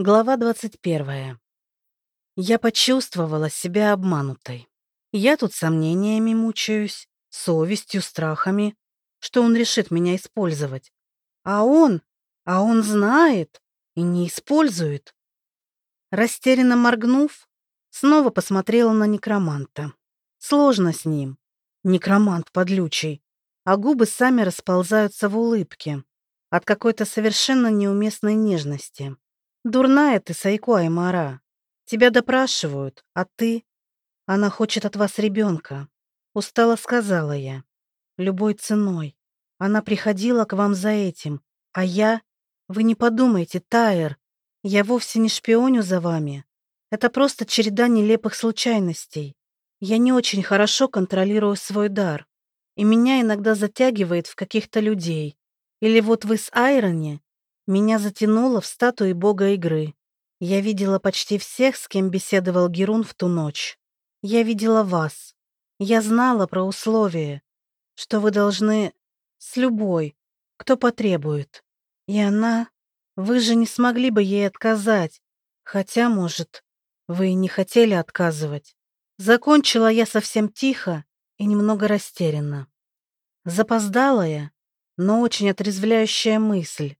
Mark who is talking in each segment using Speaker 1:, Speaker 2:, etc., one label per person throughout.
Speaker 1: Глава 21. Я почувствовала себя обманутой. Я тут сомнениями мучаюсь, совестью, страхами, что он решит меня использовать. А он, а он знает и не использует. Растерянно моргнув, снова посмотрела на некроманта. Сложно с ним. Некромант подлючий, а губы сами расползаются в улыбке от какой-то совершенно неуместной нежности. Дурная ты, Сайко Аймара. Тебя допрашивают, а ты... Она хочет от вас ребенка. Устала сказала я. Любой ценой. Она приходила к вам за этим. А я... Вы не подумайте, Тайер. Я вовсе не шпионю за вами. Это просто череда нелепых случайностей. Я не очень хорошо контролирую свой дар. И меня иногда затягивает в каких-то людей. Или вот вы с Айрони меня затянуло в статуи бога игры. Я видела почти всех, с кем беседовал Герун в ту ночь. Я видела вас. Я знала про условия, что вы должны с любой, кто потребует. И она... Вы же не смогли бы ей отказать. Хотя, может, вы и не хотели отказывать. Закончила я совсем тихо и немного растерянно. Запоздалая, но очень отрезвляющая мысль.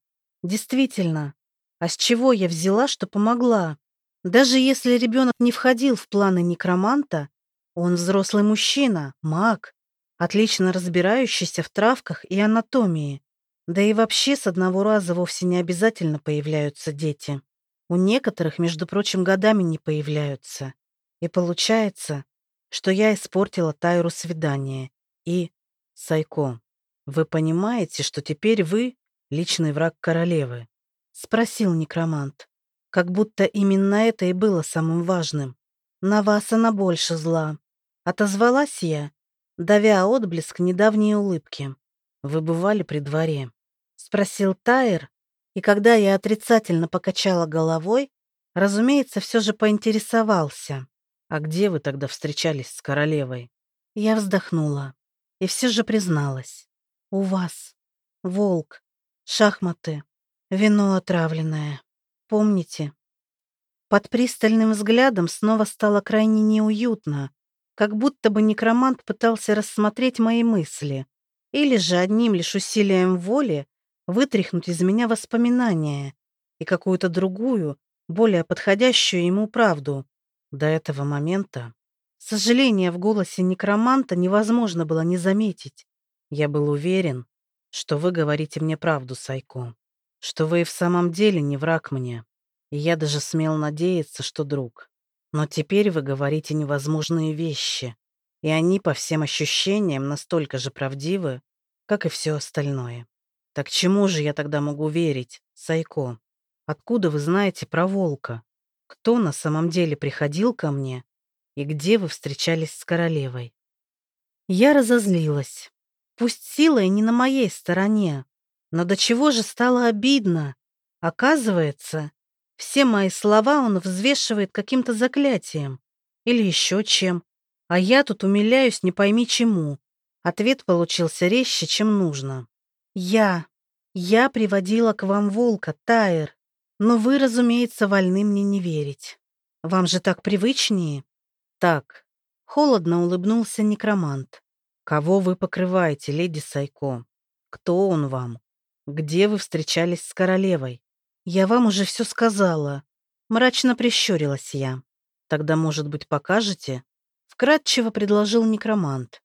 Speaker 1: Действительно, а с чего я взяла, что помогла? Даже если ребенок не входил в планы некроманта, он взрослый мужчина, маг, отлично разбирающийся в травках и анатомии. Да и вообще с одного раза вовсе не обязательно появляются дети. У некоторых, между прочим, годами не появляются. И получается, что я испортила Тайру свидание. И, Сайко, вы понимаете, что теперь вы личный враг королевы?» — спросил некромант. Как будто именно это и было самым важным. «На вас она больше зла». Отозвалась я, давя отблеск недавней улыбки. «Вы бывали при дворе?» — спросил Тайр, и когда я отрицательно покачала головой, разумеется, все же поинтересовался. «А где вы тогда встречались с королевой?» Я вздохнула и все же призналась. «У вас. Волк. Шахматы. Вино отравленное. Помните? Под пристальным взглядом снова стало крайне неуютно, как будто бы некромант пытался рассмотреть мои мысли, или же одним лишь усилием воли вытряхнуть из меня воспоминания и какую-то другую, более подходящую ему правду. До этого момента сожаление в голосе некроманта невозможно было не заметить. Я был уверен, что вы говорите мне правду, Сайко, что вы и в самом деле не враг мне, и я даже смел надеяться, что друг. Но теперь вы говорите невозможные вещи, и они, по всем ощущениям, настолько же правдивы, как и все остальное. Так чему же я тогда могу верить, Сайко? Откуда вы знаете про волка? Кто на самом деле приходил ко мне? И где вы встречались с королевой? Я разозлилась. Пусть сила и не на моей стороне, но до чего же стало обидно. Оказывается, все мои слова он взвешивает каким-то заклятием или еще чем, а я тут умиляюсь не пойми чему. Ответ получился резче, чем нужно. Я, я приводила к вам волка, Тайр, но вы, разумеется, вольны мне не верить. Вам же так привычнее? Так, холодно улыбнулся некромант. Кого вы покрываете, леди Сайко? Кто он вам? Где вы встречались с королевой? Я вам уже все сказала. Мрачно прищурилась я. Тогда, может быть, покажете? Вкратчиво предложил некромант.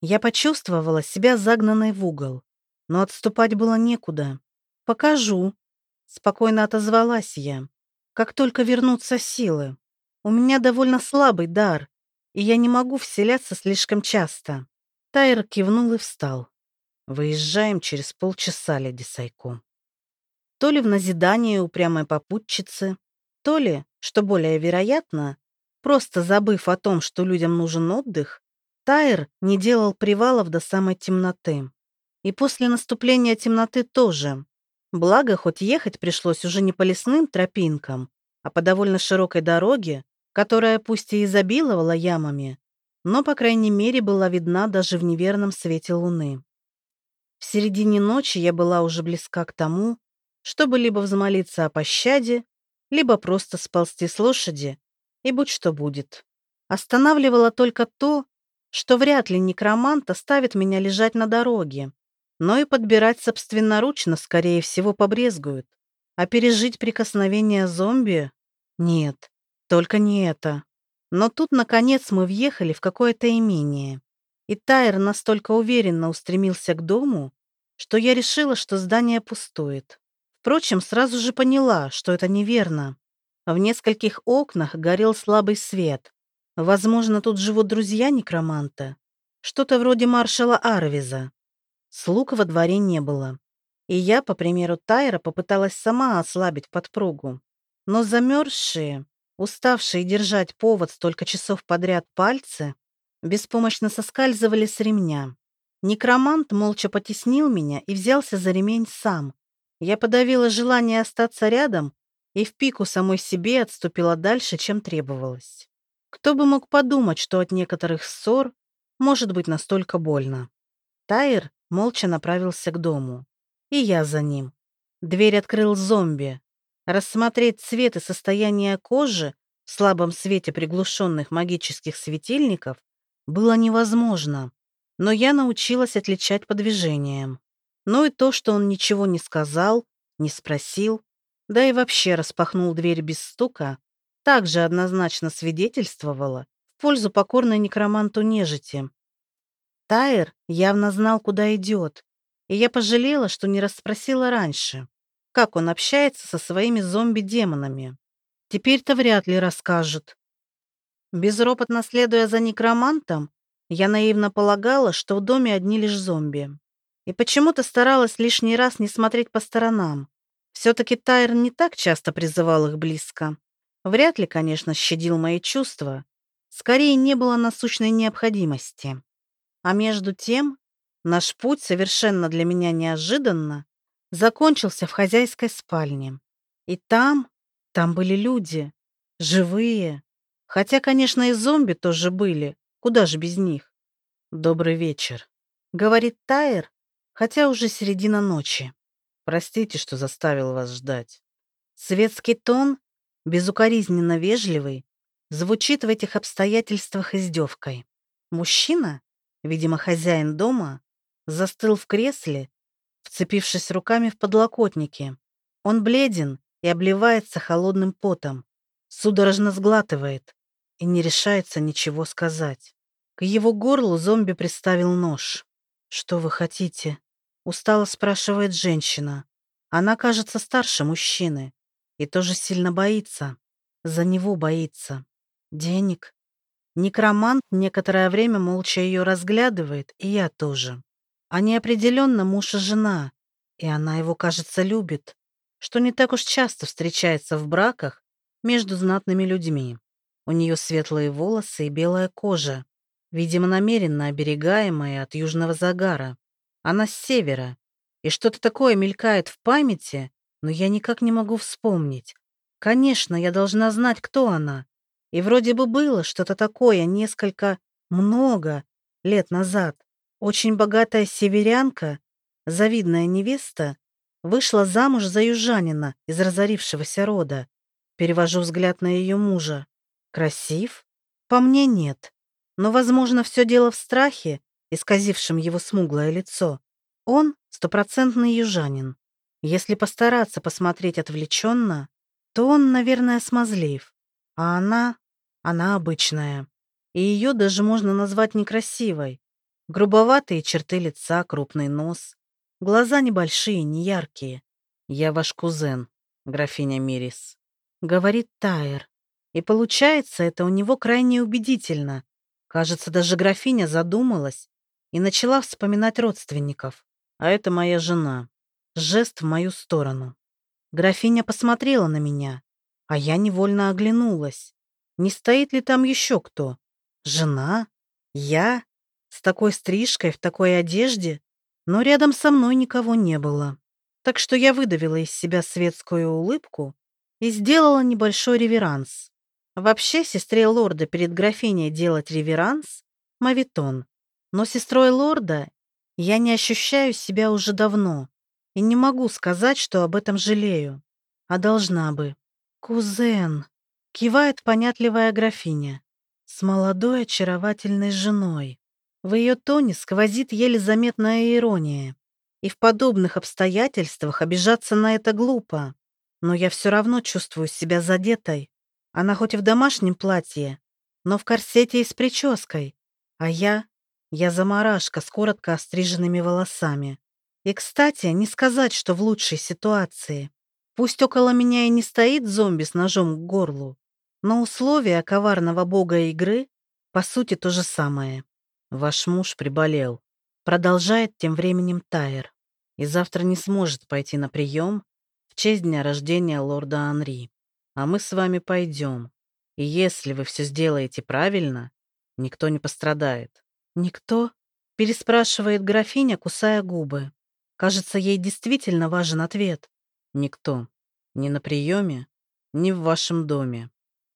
Speaker 1: Я почувствовала себя загнанной в угол, но отступать было некуда. «Покажу», — спокойно отозвалась я. «Как только вернутся силы. У меня довольно слабый дар, и я не могу вселяться слишком часто». Тайр кивнул и встал. «Выезжаем через полчаса, леди Сайко». То ли в назидание упрямой попутчицы, то ли, что более вероятно, просто забыв о том, что людям нужен отдых, Тайр не делал привалов до самой темноты. И после наступления темноты тоже. Благо, хоть ехать пришлось уже не по лесным тропинкам, а по довольно широкой дороге, которая пусть и изобиловала ямами, но, по крайней мере, была видна даже в неверном свете луны. В середине ночи я была уже близка к тому, чтобы либо взмолиться о пощаде, либо просто сползти с лошади, и будь что будет. Останавливало только то, что вряд ли некромант оставит меня лежать на дороге, но и подбирать собственноручно, скорее всего, побрезгуют. А пережить прикосновение зомби? Нет, только не это. Но тут, наконец, мы въехали в какое-то имение. И Тайр настолько уверенно устремился к дому, что я решила, что здание пустует. Впрочем, сразу же поняла, что это неверно. В нескольких окнах горел слабый свет. Возможно, тут живут друзья некроманта. Что-то вроде маршала Арвиза. Слуг во дворе не было. И я, по примеру Тайра, попыталась сама ослабить подпругу. Но замерзшие, уставшие держать повод столько часов подряд пальцы, беспомощно соскальзывали с ремня. Некромант молча потеснил меня и взялся за ремень сам. Я подавила желание остаться рядом и в пику самой себе отступила дальше, чем требовалось. Кто бы мог подумать, что от некоторых ссор может быть настолько больно. Тайр молча направился к дому. И я за ним. Дверь открыл зомби. Рассмотреть цвет и состояние кожи в слабом свете приглушенных магических светильников было невозможно, но я научилась отличать по движениям. Ну и то, что он ничего не сказал, не спросил, да и вообще распахнул дверь без стука, также однозначно свидетельствовало в пользу покорной некроманту нежити. Тайр явно знал, куда идет, и я пожалела, что не расспросила раньше, как он общается со своими зомби-демонами. Теперь-то вряд ли расскажет. Безропотно следуя за некромантом, я наивно полагала, что в доме одни лишь зомби. И почему-то старалась лишний раз не смотреть по сторонам. Все-таки Тайр не так часто призывал их близко. Вряд ли, конечно, щадил мои чувства. Скорее, не было насущной необходимости. А между тем, наш путь совершенно для меня неожиданно закончился в хозяйской спальне. И там, там были люди, живые, Хотя, конечно, и зомби тоже были. Куда же без них? Добрый вечер. Говорит Тайер, хотя уже середина ночи. Простите, что заставил вас ждать. Светский тон, безукоризненно вежливый, звучит в этих обстоятельствах издевкой. Мужчина, видимо, хозяин дома, застыл в кресле, вцепившись руками в подлокотники. Он бледен и обливается холодным потом, судорожно сглатывает и не решается ничего сказать. К его горлу зомби приставил нож. «Что вы хотите?» — устало спрашивает женщина. Она кажется старше мужчины и тоже сильно боится. За него боится. Денег. Некромант некоторое время молча ее разглядывает, и я тоже. Они определенно муж и жена, и она его, кажется, любит, что не так уж часто встречается в браках между знатными людьми. У нее светлые волосы и белая кожа, видимо, намеренно оберегаемая от южного загара. Она с севера, и что-то такое мелькает в памяти, но я никак не могу вспомнить. Конечно, я должна знать, кто она. И вроде бы было что-то такое несколько, много лет назад. Очень богатая северянка, завидная невеста, вышла замуж за южанина из разорившегося рода. Перевожу взгляд на ее мужа. Красив? По мне нет. Но, возможно, все дело в страхе, исказившем его смуглое лицо. Он стопроцентный южанин. Если постараться посмотреть отвлеченно, то он, наверное, смазлив. А она... она обычная. И ее даже можно назвать некрасивой. Грубоватые черты лица, крупный нос. Глаза небольшие, неяркие. «Я ваш кузен, графиня Мирис», — говорит Тайер. И получается это у него крайне убедительно. Кажется, даже графиня задумалась и начала вспоминать родственников. А это моя жена. Жест в мою сторону. Графиня посмотрела на меня, а я невольно оглянулась. Не стоит ли там еще кто? Жена? Я? С такой стрижкой, в такой одежде? Но рядом со мной никого не было. Так что я выдавила из себя светскую улыбку и сделала небольшой реверанс. Вообще, сестре лорда перед графиней делать реверанс — мавитон. Но сестрой лорда я не ощущаю себя уже давно и не могу сказать, что об этом жалею. А должна бы. Кузен. Кивает понятливая графиня. С молодой очаровательной женой. В ее тоне сквозит еле заметная ирония. И в подобных обстоятельствах обижаться на это глупо. Но я все равно чувствую себя задетой. Она хоть и в домашнем платье, но в корсете и с прической. А я... Я заморашка с коротко остриженными волосами. И, кстати, не сказать, что в лучшей ситуации. Пусть около меня и не стоит зомби с ножом к горлу, но условия коварного бога игры по сути то же самое. Ваш муж приболел. Продолжает тем временем Тайер. И завтра не сможет пойти на прием в честь дня рождения лорда Анри. А мы с вами пойдем. И если вы все сделаете правильно, никто не пострадает. «Никто?» — переспрашивает графиня, кусая губы. Кажется, ей действительно важен ответ. «Никто. Ни на приеме, ни в вашем доме.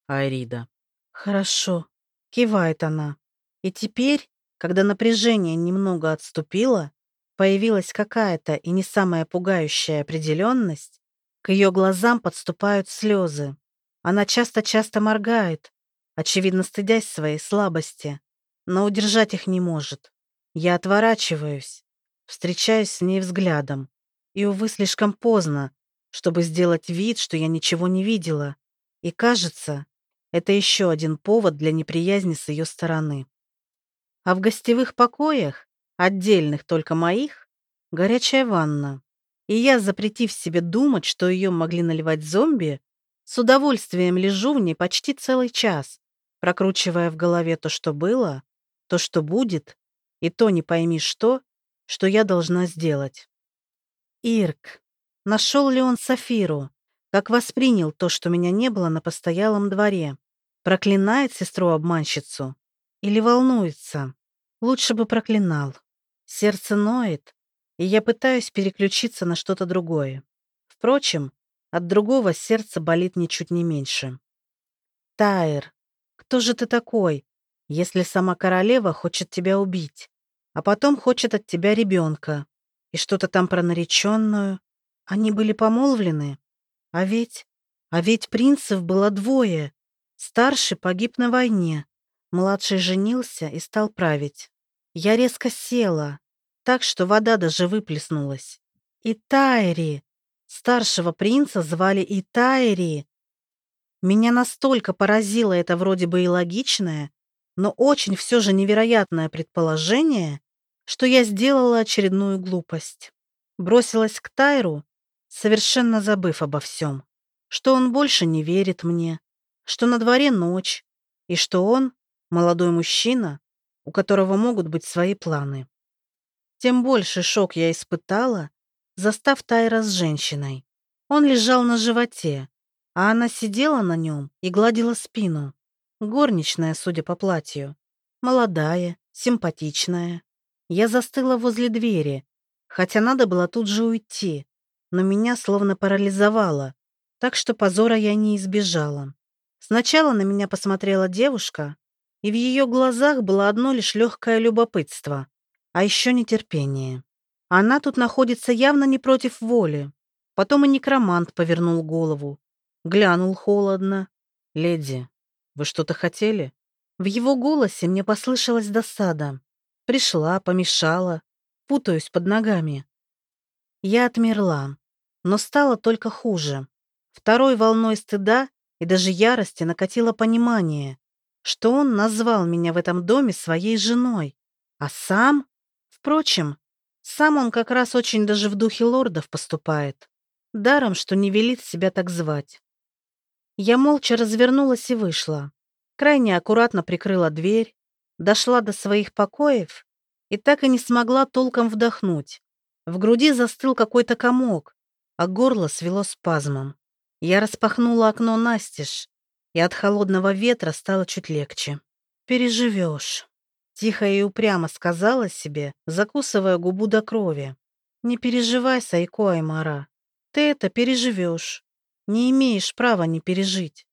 Speaker 1: Айрида». «Хорошо», — кивает она. И теперь, когда напряжение немного отступило, появилась какая-то и не самая пугающая определенность, к ее глазам подступают слезы. Она часто-часто моргает, очевидно стыдясь своей слабости но удержать их не может. Я отворачиваюсь, встречаюсь с ней взглядом. И, увы, слишком поздно, чтобы сделать вид, что я ничего не видела. И кажется, это еще один повод для неприязни с ее стороны. А в гостевых покоях, отдельных только моих, горячая ванна. И я, запретив себе думать, что ее могли наливать зомби, с удовольствием лежу в ней почти целый час, прокручивая в голове то, что было, то, что будет, и то не пойми что, что я должна сделать. Ирк. Нашел ли он Сафиру? Как воспринял то, что меня не было на постоялом дворе? Проклинает сестру-обманщицу? Или волнуется? Лучше бы проклинал. Сердце ноет, и я пытаюсь переключиться на что-то другое. Впрочем, от другого сердце болит ничуть не меньше. Тайр, кто же ты такой, если сама королева хочет тебя убить, а потом хочет от тебя ребенка, и что-то там про нареченную. Они были помолвлены. А ведь... А ведь принцев было двое. Старший погиб на войне, младший женился и стал править. Я резко села, так что вода даже выплеснулась. И Тайри. Старшего принца звали и Тайри. Меня настолько поразило это вроде бы и логичное, но очень все же невероятное предположение, что я сделала очередную глупость. Бросилась к Тайру, совершенно забыв обо всем, что он больше не верит мне, что на дворе ночь, и что он молодой мужчина, у которого могут быть свои планы. Тем больше шок я испытала, застав Тайра с женщиной. Он лежал на животе, а она сидела на нем и гладила спину. Горничная, судя по платью. Молодая, симпатичная. Я застыла возле двери, хотя надо было тут же уйти, но меня словно парализовало, так что позора я не избежала. Сначала на меня посмотрела девушка, и в ее глазах было одно лишь легкое любопытство, а еще нетерпение. Она тут находится явно не против воли. Потом и некромант повернул голову, глянул холодно. «Леди, вы что-то хотели?» В его голосе мне послышалась досада. Пришла, помешала, путаюсь под ногами. Я отмерла, но стало только хуже. Второй волной стыда и даже ярости накатило понимание, что он назвал меня в этом доме своей женой, а сам... Впрочем, сам он как раз очень даже в духе лордов поступает. Даром, что не велит себя так звать. Я молча развернулась и вышла. Крайне аккуратно прикрыла дверь, дошла до своих покоев и так и не смогла толком вдохнуть. В груди застыл какой-то комок, а горло свело спазмом. Я распахнула окно настежь, и от холодного ветра стало чуть легче. «Переживешь», — тихо и упрямо сказала себе, закусывая губу до крови. «Не переживай, Сайко Аймара, ты это переживешь. Не имеешь права не пережить.